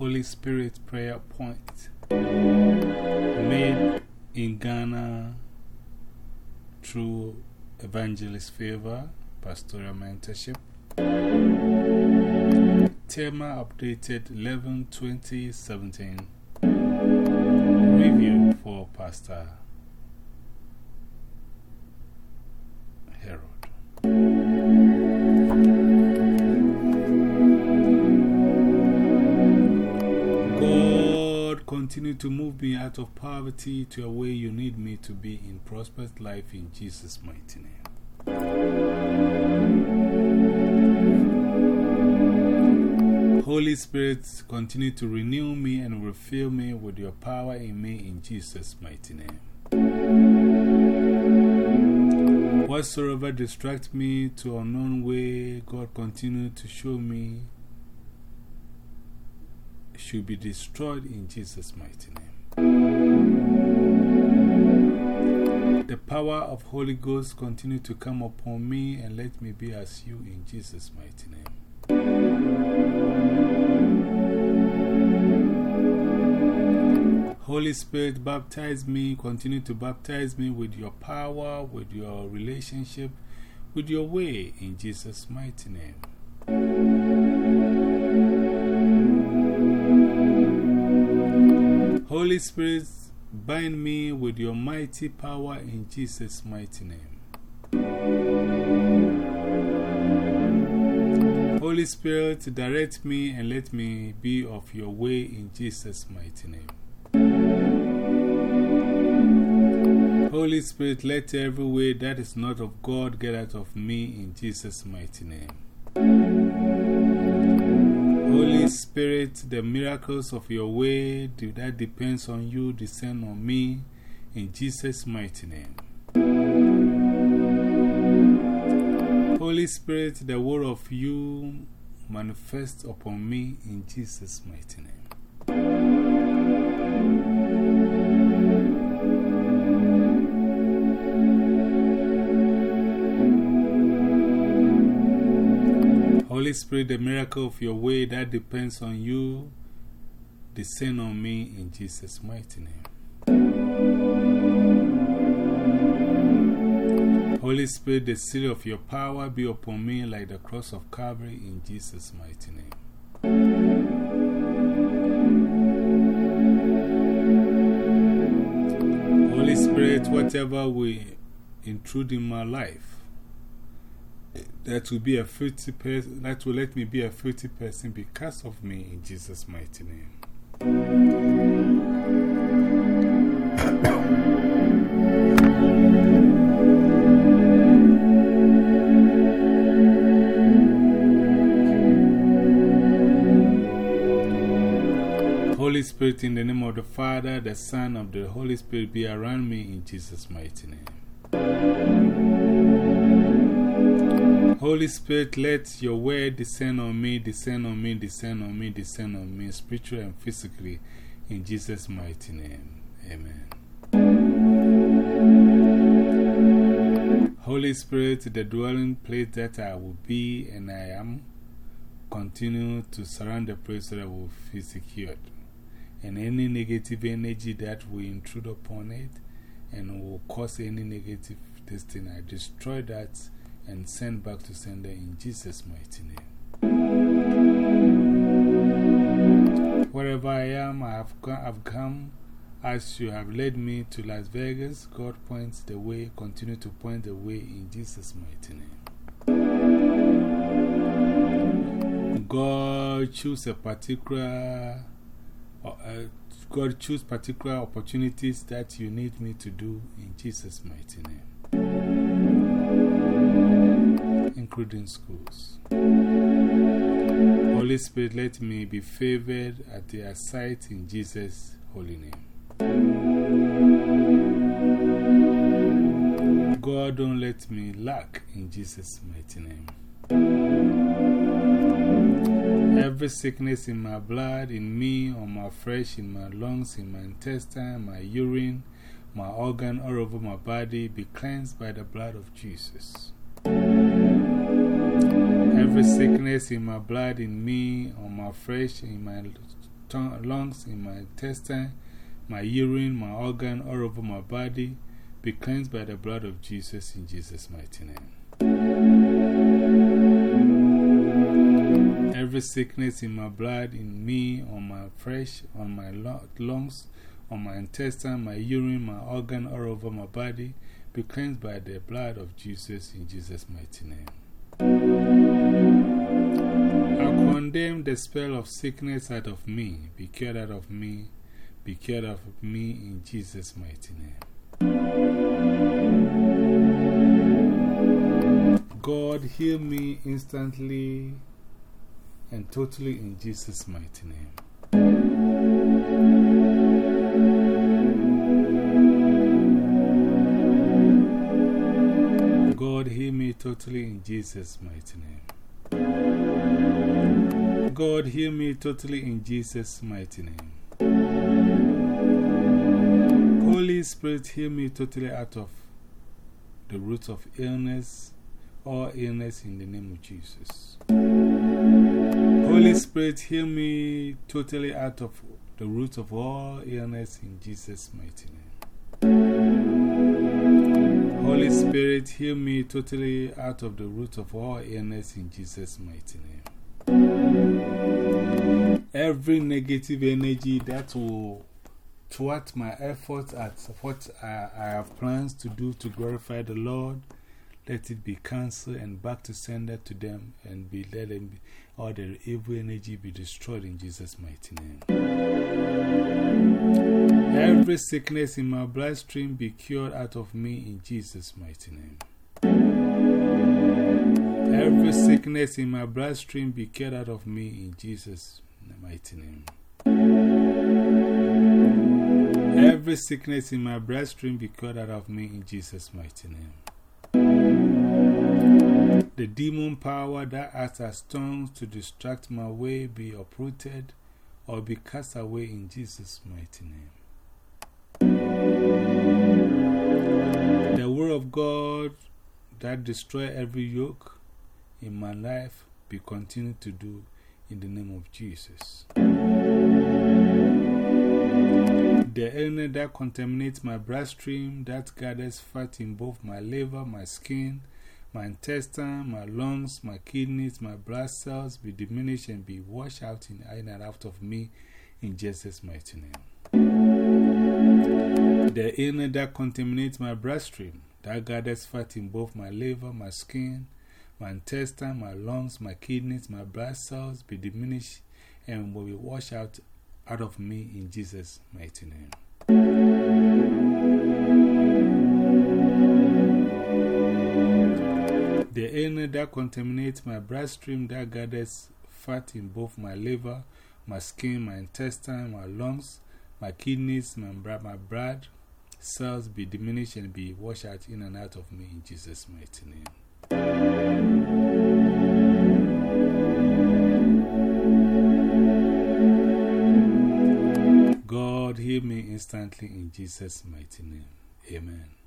Holy Spirit prayer point made in Ghana through Evangelist Favor, Pastoral Mentorship. Tema updated 11 2017. Review for Pastor Harold. Continue to move me out of poverty to a way you need me to be in prosperous life in Jesus' mighty name. Holy Spirit, continue to renew me and refill me with your power in me in Jesus' mighty name. Whatsoever distracts me to unknown way, God continue to show me should be destroyed in Jesus' mighty name. The power of Holy Ghost continue to come upon me and let me be as you in Jesus' mighty name. Holy Spirit, baptize me, continue to baptize me with your power, with your relationship, with your way in Jesus' mighty name. Holy Spirit, bind me with your mighty power in Jesus' mighty name. Holy Spirit, direct me and let me be of your way in Jesus' mighty name. Holy Spirit, let every way that is not of God get out of me in Jesus' mighty name. Spirit, the miracles of your way that depends on you descend on me in Jesus' mighty name. Holy Spirit, the word of you manifest upon me in Jesus' mighty name. Holy Spirit, the miracle of your way that depends on you, descend on me in Jesus' mighty name. Holy Spirit, the seal of your power be upon me like the cross of Calvary in Jesus' mighty name. Holy Spirit, whatever we intrude in my life, that will be a filthy person, that will let me be a filthy person because of me in Jesus' mighty name. Holy Spirit, in the name of the Father, the Son, of the Holy Spirit, be around me in Jesus' mighty name. Holy Spirit, let your word descend on me, descend on me, descend on me, descend on me, spiritually and physically, in Jesus' mighty name. Amen. Holy Spirit, the dwelling place that I will be and I am, continue to surround the place that I will feel secured. And any negative energy that will intrude upon it and will cause any negative destiny, I destroy that and send back to sender in Jesus' mighty name. Wherever I am, I have come, I've come as you have led me to Las Vegas. God points the way, continue to point the way in Jesus' mighty name. God choose a particular uh, God choose particular opportunities that you need me to do in Jesus' mighty name, including schools. Holy Spirit, let me be favored at their sight in Jesus' holy name. God, don't let me lack in Jesus' mighty name. Every sickness in my blood, in me, on my flesh, in my lungs, in my intestine, my urine, my organ, all over my body, be cleansed by the blood of Jesus. Every sickness in my blood, in me, on my flesh, in my lungs, in my intestine, my urine, my organ, all over my body be cleansed by the blood of Jesus in Jesus' mighty name. Every sickness in my blood, in me, on my flesh, on my lungs, on my intestine, my urine, my organ, all over my body, be cleansed by the blood of Jesus in Jesus' mighty name. Condemn the spell of sickness out of me, be cured out of me, be cured of me in Jesus' mighty name. God, heal me instantly and totally in Jesus' mighty name. God, heal me totally in Jesus' mighty name. God, heal me totally in Jesus' mighty name. Holy Spirit, heal me totally out of the roots of illness, all illness in the name of Jesus. Holy Spirit, heal me totally out of the roots of all illness in Jesus' mighty name. Holy Spirit, heal me totally out of the roots of all illness in Jesus' mighty name. Every negative energy that will thwart my efforts at what I, I have plans to do to glorify the Lord, let it be cancelled and back to sender to them and be let them be, all the evil energy be destroyed in Jesus' mighty name. Every sickness in my bloodstream be cured out of me in Jesus' mighty name. Every sickness in my bloodstream be cured out of me in Jesus' mighty name. Every sickness in my bloodstream be cured out of me in Jesus' mighty name. The demon power that acts as tongues to distract my way be uprooted or be cast away in Jesus' mighty name. The word of God that destroy every yoke in my life be continued to do in the name of Jesus. The illness that contaminates my bloodstream, that gathers fat in both my liver, my skin, my intestine, my lungs, my kidneys, my blood cells be diminished and be washed out in, and out of me in Jesus' mighty name. The illness that contaminates my bloodstream, that gathers fat in both my liver, my skin, my intestine, my lungs, my kidneys, my blood cells be diminished and will be washed out, out of me in Jesus' mighty name. The illness that contaminates my bloodstream that gathers fat in both my liver, my skin, my intestine, my lungs, my kidneys, my, my blood cells be diminished and be washed out in and out of me in Jesus' mighty name. God, heal me instantly in Jesus' mighty name. Amen.